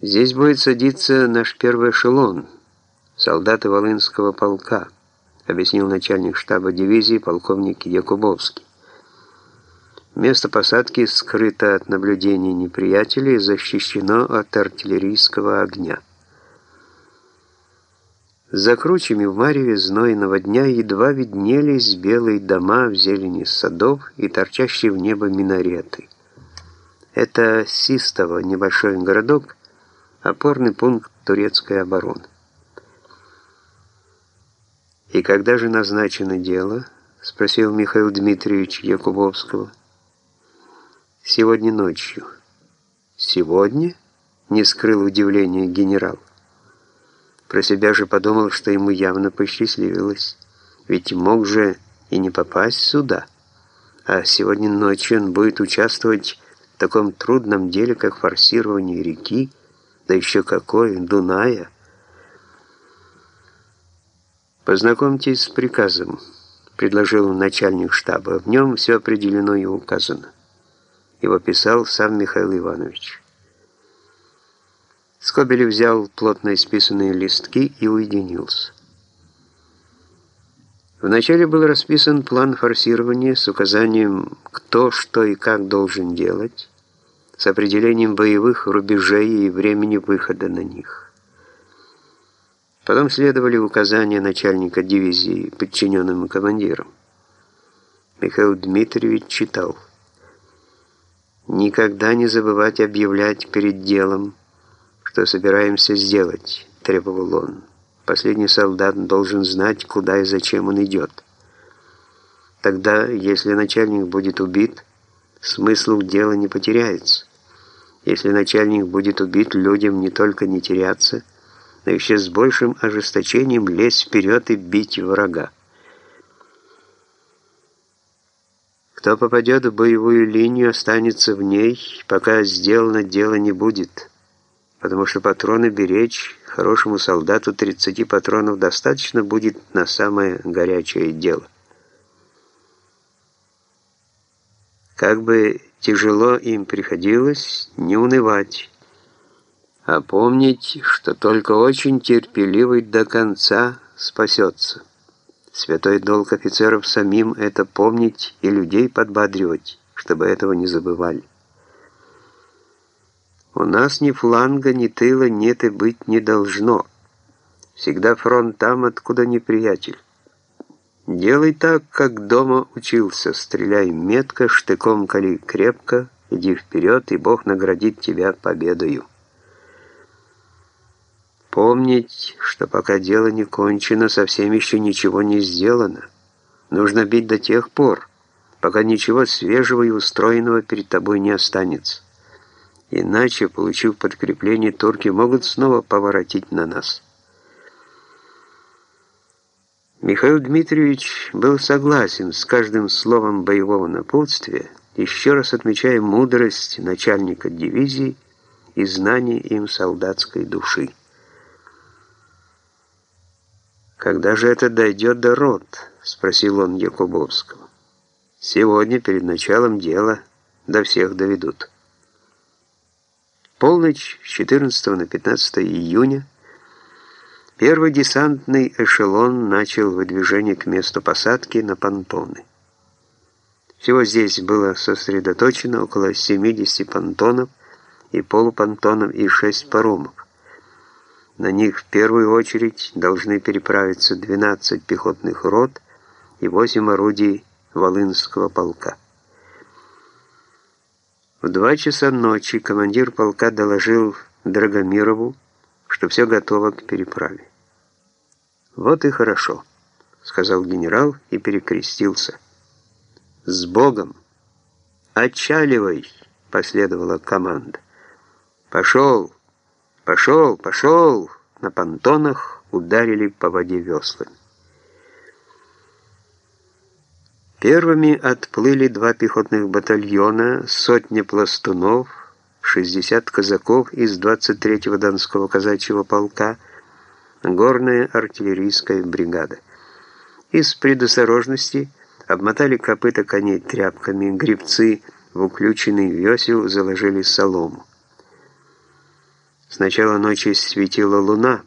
Здесь будет садиться наш первый эшелон, солдаты Волынского полка, объяснил начальник штаба дивизии полковник Якубовский. Место посадки скрыто от наблюдений неприятелей и защищено от артиллерийского огня. За кручами в мареве знойного дня едва виднелись белые дома в зелени садов и торчащие в небо минареты. Это Систово, небольшой городок, опорный пункт турецкой обороны. «И когда же назначено дело?» — спросил Михаил Дмитриевич Якубовского. «Сегодня ночью». «Сегодня?» — не скрыл удивления генерал. Про себя же подумал, что ему явно посчастливилось, ведь мог же и не попасть сюда. А сегодня ночью он будет участвовать в таком трудном деле, как форсирование реки, да еще какой, Дуная. «Познакомьтесь с приказом», — предложил начальник штаба. В нем все определено и указано. Его писал сам Михаил Иванович. Скобелев взял плотно исписанные листки и уединился. Вначале был расписан план форсирования с указанием, кто, что и как должен делать, с определением боевых рубежей и времени выхода на них. Потом следовали указания начальника дивизии подчиненным командирам. Михаил Дмитриевич читал. «Никогда не забывать объявлять перед делом, что собираемся сделать», — требовал он. «Последний солдат должен знать, куда и зачем он идет. Тогда, если начальник будет убит, смысл дела не потеряется». Если начальник будет убит, людям не только не теряться, но еще с большим ожесточением лезть вперед и бить врага. Кто попадет в боевую линию, останется в ней, пока сделано дело не будет, потому что патроны беречь хорошему солдату 30 патронов достаточно будет на самое горячее дело. Как бы тяжело им приходилось, не унывать, а помнить, что только очень терпеливый до конца спасется. Святой долг офицеров самим это помнить и людей подбадривать, чтобы этого не забывали. У нас ни фланга, ни тыла нет и быть не должно. Всегда фронт там, откуда неприятель. Делай так, как дома учился. Стреляй метко, штыком кали крепко, иди вперед, и Бог наградит тебя победою. Помнить, что пока дело не кончено, совсем еще ничего не сделано. Нужно бить до тех пор, пока ничего свежего и устроенного перед тобой не останется. Иначе, получив подкрепление, турки могут снова поворотить на нас. Михаил Дмитриевич был согласен с каждым словом боевого напутствия, еще раз отмечая мудрость начальника дивизии и знание им солдатской души. «Когда же это дойдет до рот?» — спросил он Якубовского. «Сегодня, перед началом дела, до всех доведут». Полночь с 14 на 15 июня Первый десантный эшелон начал выдвижение к месту посадки на понтоны. Всего здесь было сосредоточено около 70 понтонов и полупонтонов и 6 паромов. На них в первую очередь должны переправиться 12 пехотных рот и 8 орудий Волынского полка. В два часа ночи командир полка доложил Драгомирову, что все готово к переправе. «Вот и хорошо», — сказал генерал и перекрестился. «С Богом! Отчаливай!» — последовала команда. «Пошел! Пошел! Пошел!» На понтонах ударили по воде веслами. Первыми отплыли два пехотных батальона, сотня пластунов, 60 казаков из 23-го Донского казачьего полка, горная артиллерийская бригада. Из предосторожности обмотали копыта коней тряпками, грибцы в уключенный весел заложили солому. С начала ночи светила луна,